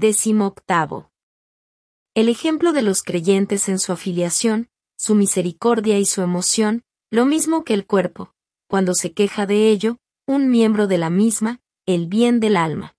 Décimo octavo. El ejemplo de los creyentes en su afiliación, su misericordia y su emoción, lo mismo que el cuerpo, cuando se queja de ello, un miembro de la misma, el bien del alma.